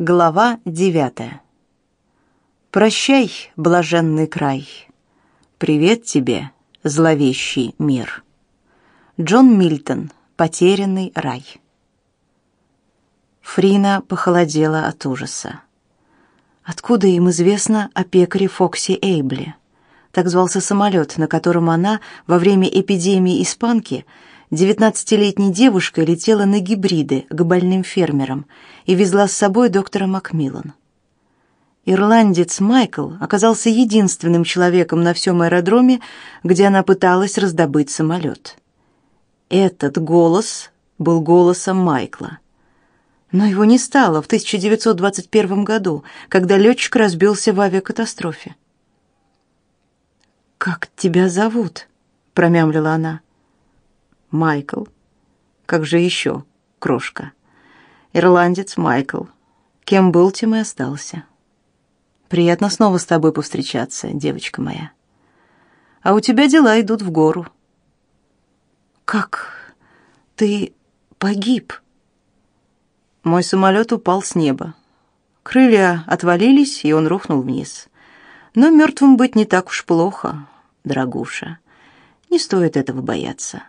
Глава девятая. Прощай, блаженный край. Привет тебе, зловещий мир. Джон Мильтон. Потерянный рай. Фрина похолодела от ужаса. Откуда им известно о пекаре Фокси Эйбли? Так звался самолет, на котором она во время эпидемии испанки девятнадцатилетней девушкой летела на гибриды к больным фермерам и везла с собой доктора Макмиллан. Ирландец Майкл оказался единственным человеком на всем аэродроме, где она пыталась раздобыть самолет. Этот голос был голосом Майкла. Но его не стало в 1921 году, когда летчик разбился в авиакатастрофе. «Как тебя зовут?» — промямлила она. «Майкл. Как же еще, крошка?» «Ирландец Майкл. Кем был, тем и остался. Приятно снова с тобой повстречаться, девочка моя. А у тебя дела идут в гору». «Как ты погиб?» Мой самолет упал с неба. Крылья отвалились, и он рухнул вниз. Но мертвым быть не так уж плохо, дорогуша. Не стоит этого бояться.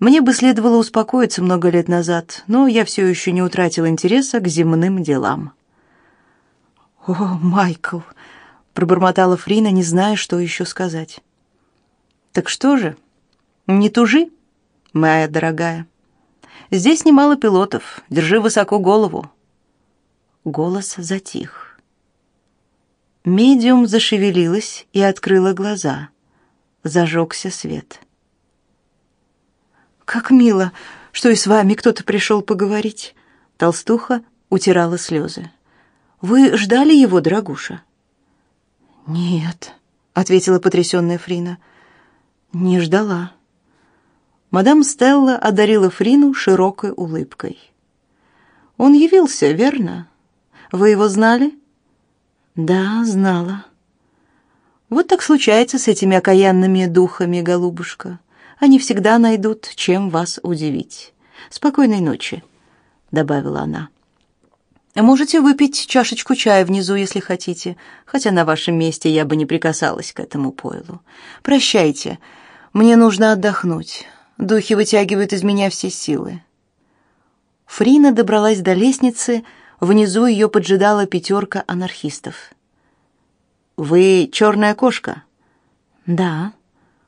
Мне бы следовало успокоиться много лет назад, но я все еще не утратил интереса к земным делам. «О, Майкл!» — пробормотала Фрина, не зная, что еще сказать. «Так что же, не тужи, моя дорогая?» Здесь немало пилотов. Держи высоко голову. Голос затих. Медиум зашевелилась и открыла глаза. Зажегся свет. Как мило, что и с вами кто-то пришел поговорить. Толстуха утирала слезы. Вы ждали его, дорогуша? Нет, ответила потрясенная Фрина. Не ждала. Мадам Стелла одарила Фрину широкой улыбкой. «Он явился, верно? Вы его знали?» «Да, знала». «Вот так случается с этими окаянными духами, голубушка. Они всегда найдут, чем вас удивить. Спокойной ночи», — добавила она. «Можете выпить чашечку чая внизу, если хотите, хотя на вашем месте я бы не прикасалась к этому пойлу. Прощайте, мне нужно отдохнуть. Духи вытягивают из меня все силы. Фрина добралась до лестницы, внизу ее поджидала пятерка анархистов. «Вы черная кошка?» «Да».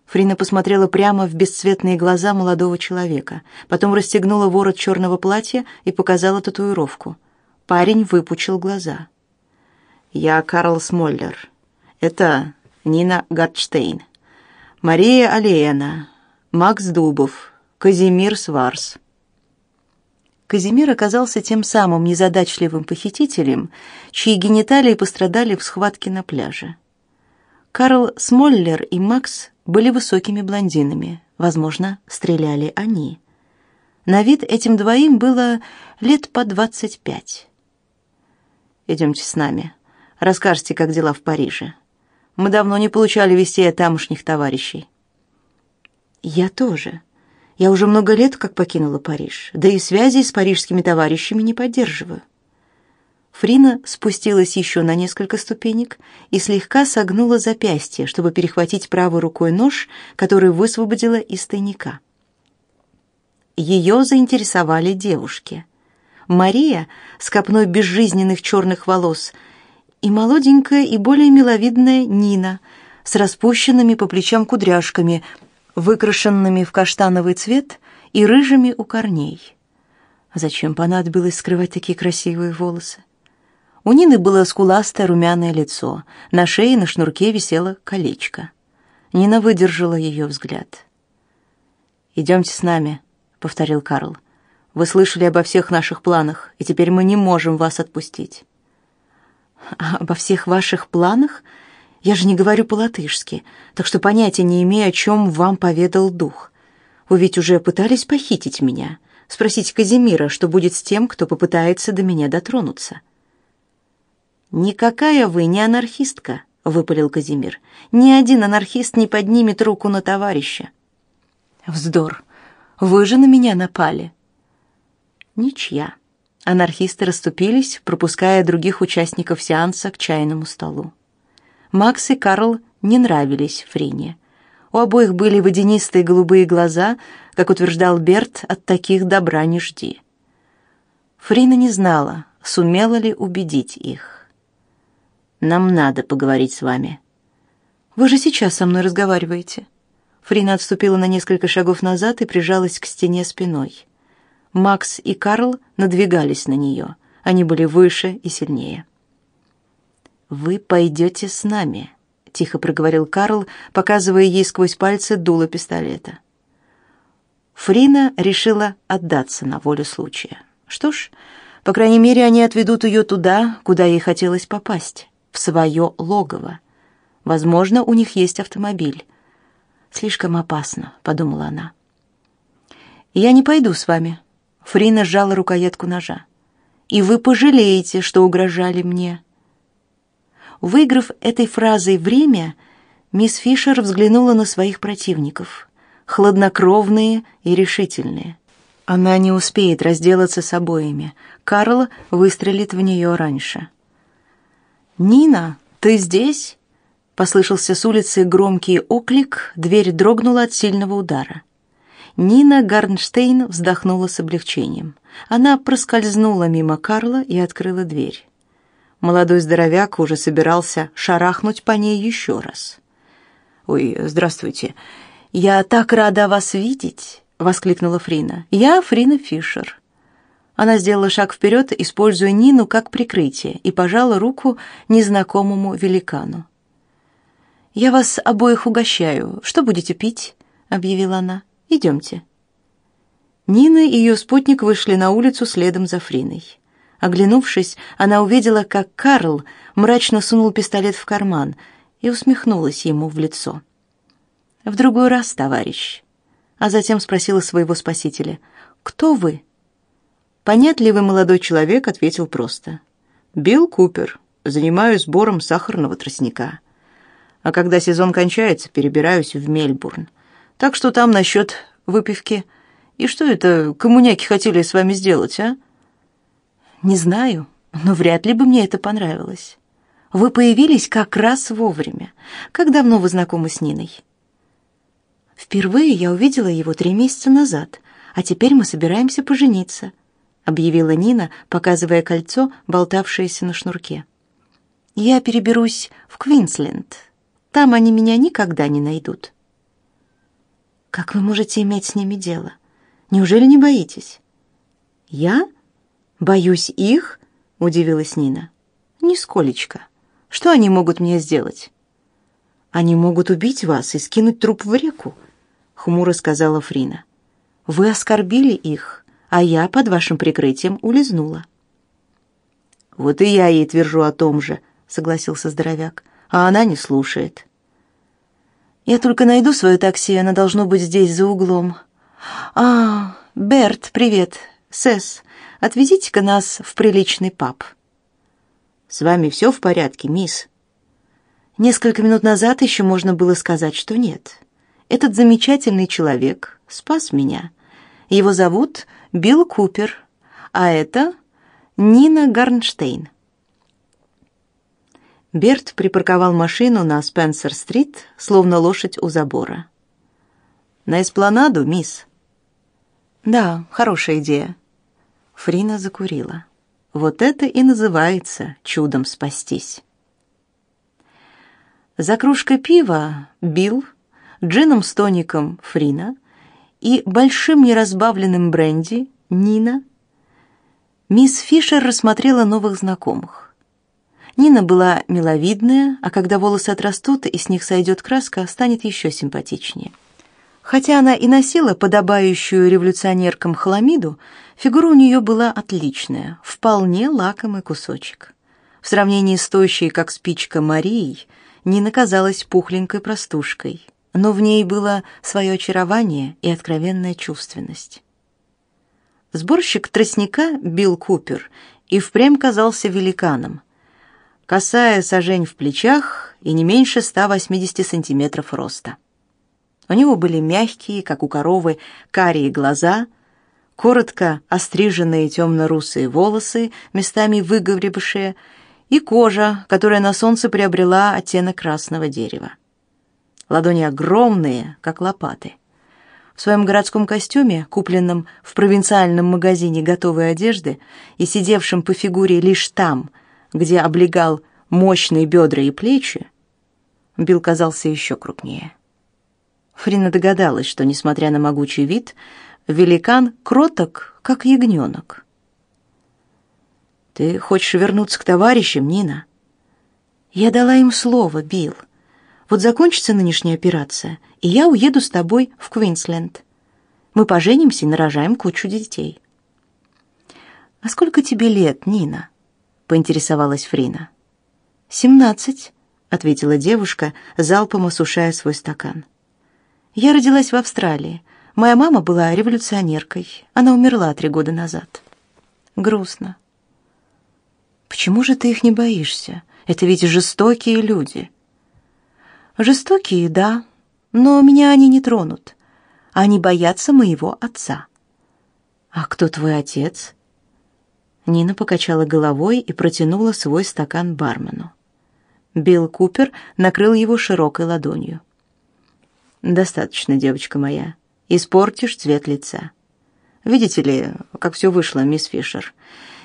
Фрина посмотрела прямо в бесцветные глаза молодого человека, потом расстегнула ворот черного платья и показала татуировку. Парень выпучил глаза. «Я Карл Смоллер. Это Нина Гатштейн. Мария Алиена, Макс Дубов, Казимир Сварс. Казимир оказался тем самым незадачливым похитителем, чьи гениталии пострадали в схватке на пляже. Карл Смоллер и Макс были высокими блондинами, возможно, стреляли они. На вид этим двоим было лет по двадцать пять. «Идемте с нами. Расскажете, как дела в Париже. Мы давно не получали вестей от тамошних товарищей». Я тоже. Я уже много лет как покинула Париж, да и связи с парижскими товарищами не поддерживаю. Фрина спустилась еще на несколько ступенек и слегка согнула запястье, чтобы перехватить правой рукой нож, который высвободила из тайника. Ее заинтересовали девушки. Мария с копной безжизненных черных волос и молоденькая и более миловидная Нина с распущенными по плечам кудряшками, выкрашенными в каштановый цвет и рыжими у корней. Зачем понадобилось скрывать такие красивые волосы? У Нины было скуластое румяное лицо, на шее на шнурке висело колечко. Нина выдержала ее взгляд. «Идемте с нами», — повторил Карл. «Вы слышали обо всех наших планах, и теперь мы не можем вас отпустить». «А «Обо всех ваших планах?» Я же не говорю по-латышски, так что понятия не имею, о чем вам поведал дух. Вы ведь уже пытались похитить меня. Спросите Казимира, что будет с тем, кто попытается до меня дотронуться. Никакая вы не анархистка, выпалил Казимир. Ни один анархист не поднимет руку на товарища. Вздор. Вы же на меня напали. Ничья. Анархисты расступились, пропуская других участников сеанса к чайному столу. Макс и Карл не нравились Фрине. У обоих были водянистые голубые глаза, как утверждал Берт, от таких добра не жди. Фрина не знала, сумела ли убедить их. «Нам надо поговорить с вами». «Вы же сейчас со мной разговариваете». Фрина отступила на несколько шагов назад и прижалась к стене спиной. Макс и Карл надвигались на нее. Они были выше и сильнее. «Вы пойдете с нами», — тихо проговорил Карл, показывая ей сквозь пальцы дуло пистолета. Фрина решила отдаться на волю случая. Что ж, по крайней мере, они отведут ее туда, куда ей хотелось попасть, в свое логово. Возможно, у них есть автомобиль. Слишком опасно, подумала она. Я не пойду с вами, Фрина сжала рукоятку ножа. «И вы пожалеете, что угрожали мне». Выиграв этой фразой время, мисс Фишер взглянула на своих противников, хладнокровные и решительные. Она не успеет разделаться с обоими. Карл выстрелит в нее раньше. «Нина, ты здесь?» Послышался с улицы громкий оклик, дверь дрогнула от сильного удара. Нина Гарнштейн вздохнула с облегчением. Она проскользнула мимо Карла и открыла дверь. Молодой здоровяк уже собирался шарахнуть по ней еще раз. «Ой, здравствуйте. Я так рада вас видеть!» — воскликнула Фрина. «Я Фрина Фишер». Она сделала шаг вперед, используя Нину как прикрытие, и пожала руку незнакомому великану. «Я вас обоих угощаю. Что будете пить?» — объявила она. Идемте». Нина и ее спутник вышли на улицу следом за Фриной. Оглянувшись, она увидела, как Карл мрачно сунул пистолет в карман и усмехнулась ему в лицо. «В другой раз, товарищ», а затем спросила своего спасителя, «Кто вы?» Понятливый молодой человек ответил просто, «Билл Купер, занимаюсь сбором сахарного тростника. А когда сезон кончается, перебираюсь в Мельбурн. Так что там насчет выпивки. И что это коммуняки хотели с вами сделать, а? Не знаю, но вряд ли бы мне это понравилось. Вы появились как раз вовремя. Как давно вы знакомы с Ниной? Впервые я увидела его три месяца назад, а теперь мы собираемся пожениться, объявила Нина, показывая кольцо, болтавшееся на шнурке. Я переберусь в Квинсленд. Там они меня никогда не найдут. Как вы можете иметь с ними дело? Неужели не боитесь? Я? Боюсь их? Удивилась Нина. Нисколечко. Что они могут мне сделать? Они могут убить вас и скинуть труп в реку, хмуро сказала Фрина. Вы оскорбили их, а я под вашим прикрытием улизнула. Вот и я ей твержу о том же, согласился здоровяк. А она не слушает. Я только найду свое такси, оно должно быть здесь за углом. А, Берт, привет. Сэс, отвезите-ка нас в приличный паб. С вами все в порядке, мисс? Несколько минут назад еще можно было сказать, что нет. Этот замечательный человек спас меня. Его зовут Билл Купер, а это Нина Гарнштейн. Берт припарковал машину на Спенсер-стрит, словно лошадь у забора. «На эспланаду, мисс?» «Да, хорошая идея». Фрина закурила. «Вот это и называется чудом спастись». За кружкой пива Билл, джином с тоником Фрина и большим неразбавленным бренди Нина. Мисс Фишер рассмотрела новых знакомых. Нина была миловидная, а когда волосы отрастут и с них сойдет краска, станет еще симпатичнее. Хотя она и носила подобающую революционеркам хламиду, фигура у нее была отличная, вполне лакомый кусочек. В сравнении с тощей, как спичка, Марией, Нина казалась пухленькой простушкой, но в ней было свое очарование и откровенная чувственность. Сборщик тростника Билл Купер и впрямь казался великаном, косая сажень в плечах и не меньше 180 сантиметров роста. У него были мягкие, как у коровы, карие глаза, коротко остриженные темно-русые волосы, местами выгоревшие, и кожа, которая на солнце приобрела оттенок красного дерева. Ладони огромные, как лопаты. В своем городском костюме, купленном в провинциальном магазине готовой одежды и сидевшем по фигуре лишь там, где облегал мощные бедра и плечи, Билл казался еще крупнее. Фрина догадалась, что, несмотря на могучий вид, великан кроток, как ягненок. «Ты хочешь вернуться к товарищам, Нина?» «Я дала им слово, Билл. Вот закончится нынешняя операция, и я уеду с тобой в Квинсленд. Мы поженимся и нарожаем кучу детей». «А сколько тебе лет, Нина?» — поинтересовалась Фрина. «Семнадцать», — ответила девушка, залпом осушая свой стакан. «Я родилась в Австралии. Моя мама была революционеркой. Она умерла три года назад. Грустно. Почему же ты их не боишься? Это ведь жестокие люди». «Жестокие, да, но меня они не тронут. Они боятся моего отца». «А кто твой отец?» Нина покачала головой и протянула свой стакан бармену. Билл Купер накрыл его широкой ладонью. «Достаточно, девочка моя. Испортишь цвет лица. Видите ли, как все вышло, мисс Фишер.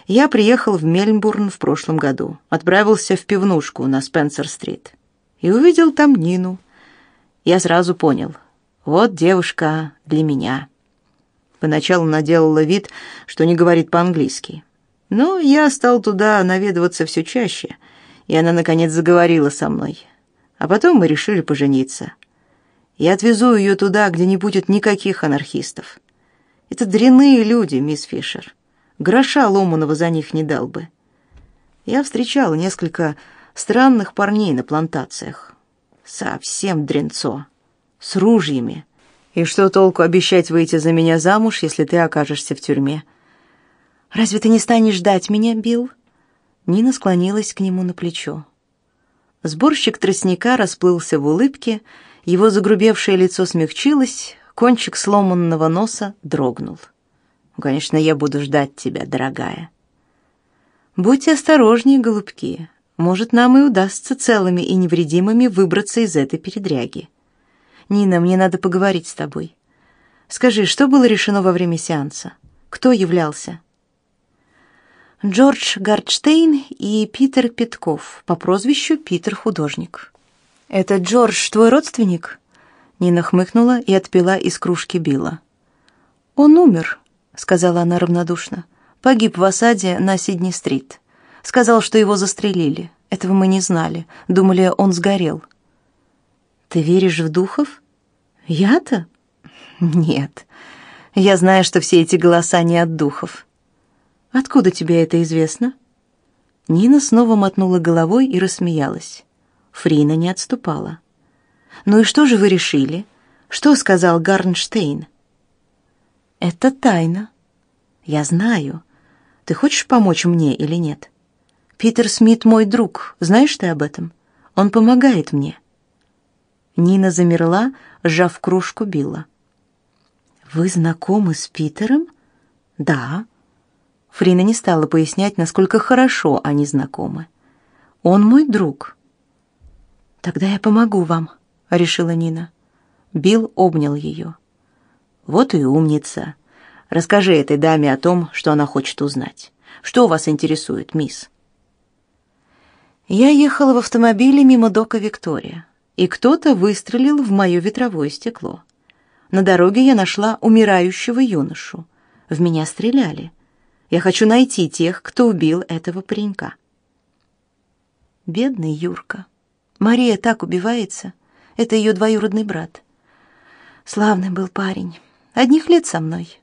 Я приехал в Мельбурн в прошлом году, отправился в пивнушку на Спенсер-стрит и увидел там Нину. Я сразу понял, вот девушка для меня. Поначалу наделала вид, что не говорит по-английски. Но я стал туда наведываться все чаще — и она, наконец, заговорила со мной. А потом мы решили пожениться. Я отвезу ее туда, где не будет никаких анархистов. Это дрянные люди, мисс Фишер. Гроша ломаного за них не дал бы. Я встречал несколько странных парней на плантациях. Совсем дрянцо. С ружьями. И что толку обещать выйти за меня замуж, если ты окажешься в тюрьме? Разве ты не станешь ждать меня, Билл? Нина склонилась к нему на плечо. Сборщик тростника расплылся в улыбке, его загрубевшее лицо смягчилось, кончик сломанного носа дрогнул. «Конечно, я буду ждать тебя, дорогая». «Будьте осторожнее, голубки. Может, нам и удастся целыми и невредимыми выбраться из этой передряги. Нина, мне надо поговорить с тобой. Скажи, что было решено во время сеанса? Кто являлся?» Джордж Гардштейн и Питер Питков по прозвищу Питер Художник. «Это Джордж твой родственник?» Нина хмыкнула и отпила из кружки Билла. «Он умер», — сказала она равнодушно. «Погиб в осаде на Сидни-стрит. Сказал, что его застрелили. Этого мы не знали. Думали, он сгорел». «Ты веришь в духов?» «Я-то?» «Нет. Я знаю, что все эти голоса не от духов». Откуда тебе это известно? Нина снова мотнула головой и рассмеялась. Фрина не отступала. Ну и что же вы решили? Что сказал Гарнштейн? Это тайна. Я знаю. Ты хочешь помочь мне или нет? Питер Смит мой друг. Знаешь ты об этом? Он помогает мне. Нина замерла, сжав кружку Билла. Вы знакомы с Питером? Да. Фрина не стала пояснять, насколько хорошо они знакомы. «Он мой друг». «Тогда я помогу вам», — решила Нина. Билл обнял ее. «Вот и умница. Расскажи этой даме о том, что она хочет узнать. Что вас интересует, мисс?» Я ехала в автомобиле мимо дока Виктория, и кто-то выстрелил в мое ветровое стекло. На дороге я нашла умирающего юношу. В меня стреляли. Я хочу найти тех, кто убил этого паренька. Бедный Юрка. Мария так убивается. Это ее двоюродный брат. Славный был парень. Одних лет со мной.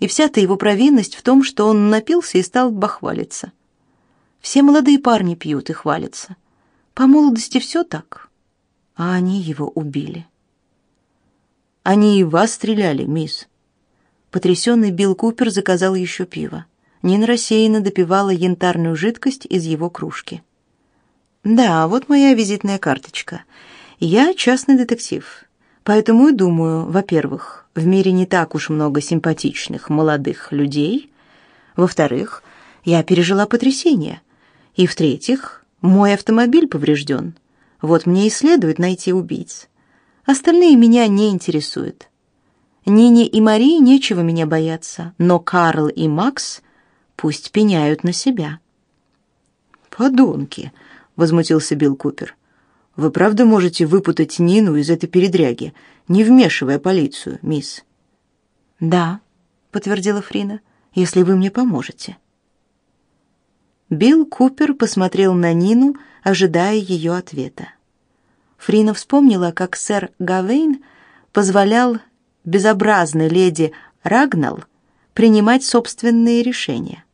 И вся-то его провинность в том, что он напился и стал бахвалиться. Все молодые парни пьют и хвалятся. По молодости все так. А они его убили. Они и вас стреляли, мисс. Потрясенный Билл Купер заказал еще пиво. Нина рассеянно допивала янтарную жидкость из его кружки. «Да, вот моя визитная карточка. Я частный детектив. Поэтому и думаю, во-первых, в мире не так уж много симпатичных молодых людей, во-вторых, я пережила потрясение, и в-третьих, мой автомобиль поврежден. Вот мне и следует найти убийц. Остальные меня не интересуют. Нине и Марии нечего меня бояться, но Карл и Макс пусть пеняют на себя. «Подонки!» — возмутился Билл Купер. «Вы правда можете выпутать Нину из этой передряги, не вмешивая полицию, мисс?» «Да», — подтвердила Фрина, — «если вы мне поможете». Билл Купер посмотрел на Нину, ожидая ее ответа. Фрина вспомнила, как сэр Гавейн позволял безобразной леди Рагнал принимать собственные решения.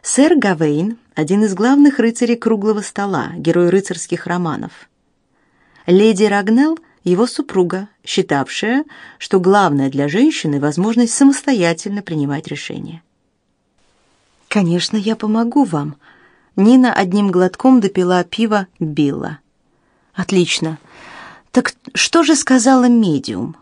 Сэр Гавейн — один из главных рыцарей круглого стола, герой рыцарских романов. Леди Рагнал — его супруга, считавшая, что главное для женщины — возможность самостоятельно принимать решения. «Конечно, я помогу вам». Нина одним глотком допила пиво Билла. «Отлично. Так что же сказала медиум?»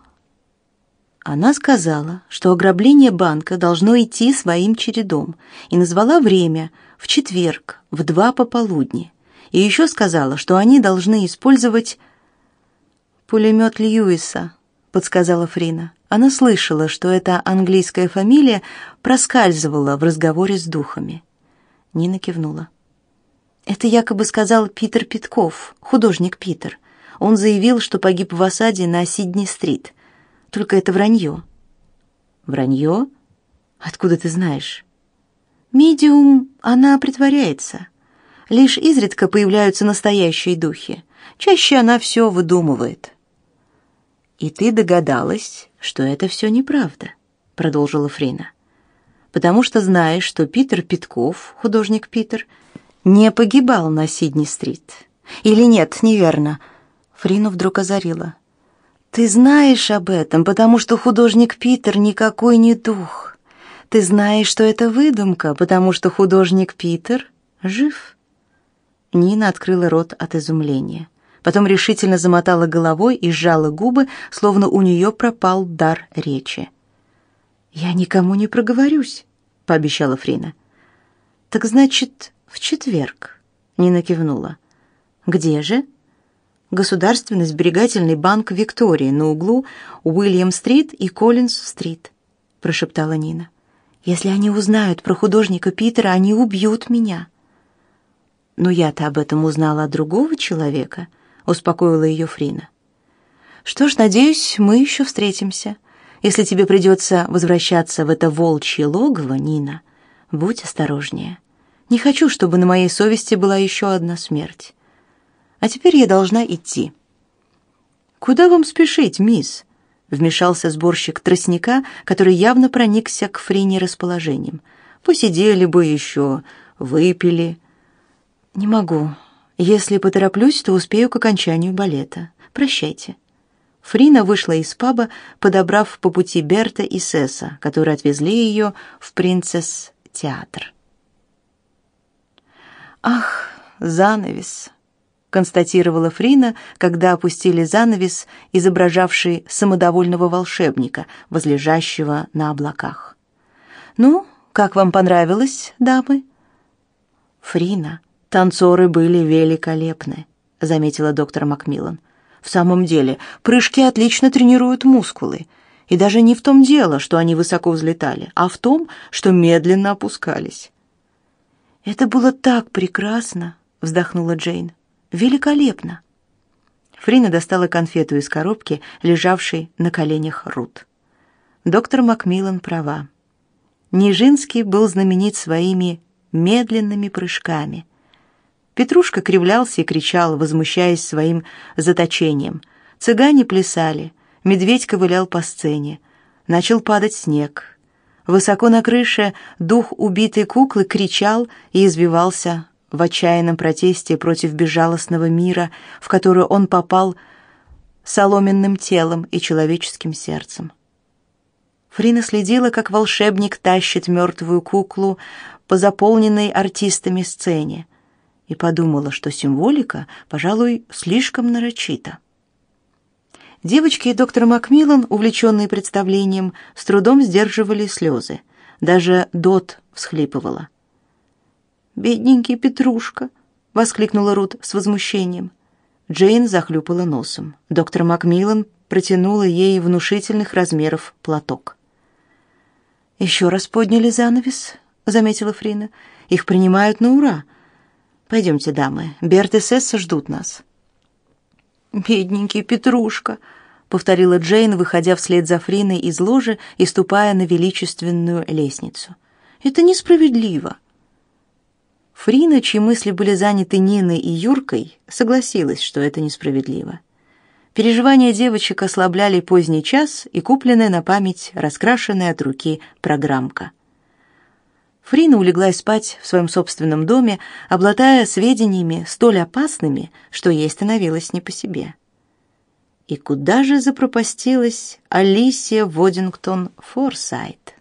Она сказала, что ограбление банка должно идти своим чередом, и назвала время в четверг в два пополудни. И еще сказала, что они должны использовать пулемет Льюиса, подсказала Фрина. Она слышала, что эта английская фамилия проскальзывала в разговоре с духами. Нина кивнула. Это якобы сказал Питер Питков, художник Питер. Он заявил, что погиб в осаде на Сидни-стрит. Только это вранье». «Вранье? Откуда ты знаешь?» «Медиум, она притворяется. Лишь изредка появляются настоящие духи. Чаще она все выдумывает». «И ты догадалась, что это все неправда», — продолжила Фрина. «Потому что знаешь, что Питер Питков, художник Питер, не погибал на Сидни-стрит. Или нет, неверно». Фрину вдруг озарила. Ты знаешь об этом, потому что художник Питер никакой не дух. Ты знаешь, что это выдумка, потому что художник Питер жив. Нина открыла рот от изумления. Потом решительно замотала головой и сжала губы, словно у нее пропал дар речи. «Я никому не проговорюсь», — пообещала Фрина. «Так значит, в четверг?» — Нина кивнула. «Где же?» Государственный сберегательный банк Виктории на углу Уильям-стрит и Коллинз-стрит», — прошептала Нина. «Если они узнают про художника Питера, они убьют меня». «Но я-то об этом узнала от другого человека», — успокоила ее Фрина. «Что ж, надеюсь, мы еще встретимся. Если тебе придется возвращаться в это волчье логово, Нина, будь осторожнее. Не хочу, чтобы на моей совести была еще одна смерть. А теперь я должна идти. Куда вам спешить, мисс? Вмешался сборщик тростника, который явно проникся к Фрине расположением. Посидели бы еще, выпили. Не могу. Если потороплюсь, то успею к окончанию балета. Прощайте. Фрина вышла из паба, подобрав по пути Берта и Сесса, которые отвезли ее в принцесс-театр. Ах, занавес констатировала Фрина, когда опустили занавес, изображавший самодовольного волшебника, возлежащего на облаках. Ну, как вам понравилось, дамы? Фрина, танцоры были великолепны, заметила доктор Макмиллан. В самом деле, прыжки отлично тренируют мускулы. И даже не в том дело, что они высоко взлетали, а в том, что медленно опускались. Это было так прекрасно, вздохнула Джейн. Великолепно. Фрина достала конфету из коробки, лежавшей на коленях Рут. Доктор Макмиллан права. Нижинский был знаменит своими медленными прыжками. Петрушка кривлялся и кричал, возмущаясь своим заточением. Цыгане плясали, медведь ковылял по сцене. Начал падать снег. Высоко на крыше дух убитой куклы кричал и извивался в отчаянном протесте против безжалостного мира, в который он попал соломенным телом и человеческим сердцем. Фрина следила, как волшебник тащит мертвую куклу по заполненной артистами сцене, и подумала, что символика, пожалуй, слишком нарочита. Девочки и доктор Макмиллан, увлеченные представлением, с трудом сдерживали слезы. Даже Дот всхлипывала. «Бедненький Петрушка!» — воскликнула Рут с возмущением. Джейн захлюпала носом. Доктор Макмиллан протянула ей внушительных размеров платок. «Еще раз подняли занавес», — заметила Фрина. «Их принимают на ура. Пойдемте, дамы, Берт и Сесса ждут нас». «Бедненький Петрушка», — повторила Джейн, выходя вслед за Фриной из ложи и ступая на величественную лестницу. «Это несправедливо». Фрина, чьи мысли были заняты Ниной и Юркой, согласилась, что это несправедливо. Переживания девочек ослабляли поздний час и купленная на память раскрашенная от руки программка. Фрина улеглась спать в своем собственном доме, обладая сведениями столь опасными, что ей становилось не по себе. И куда же запропастилась Алисия Водингтон Форсайт?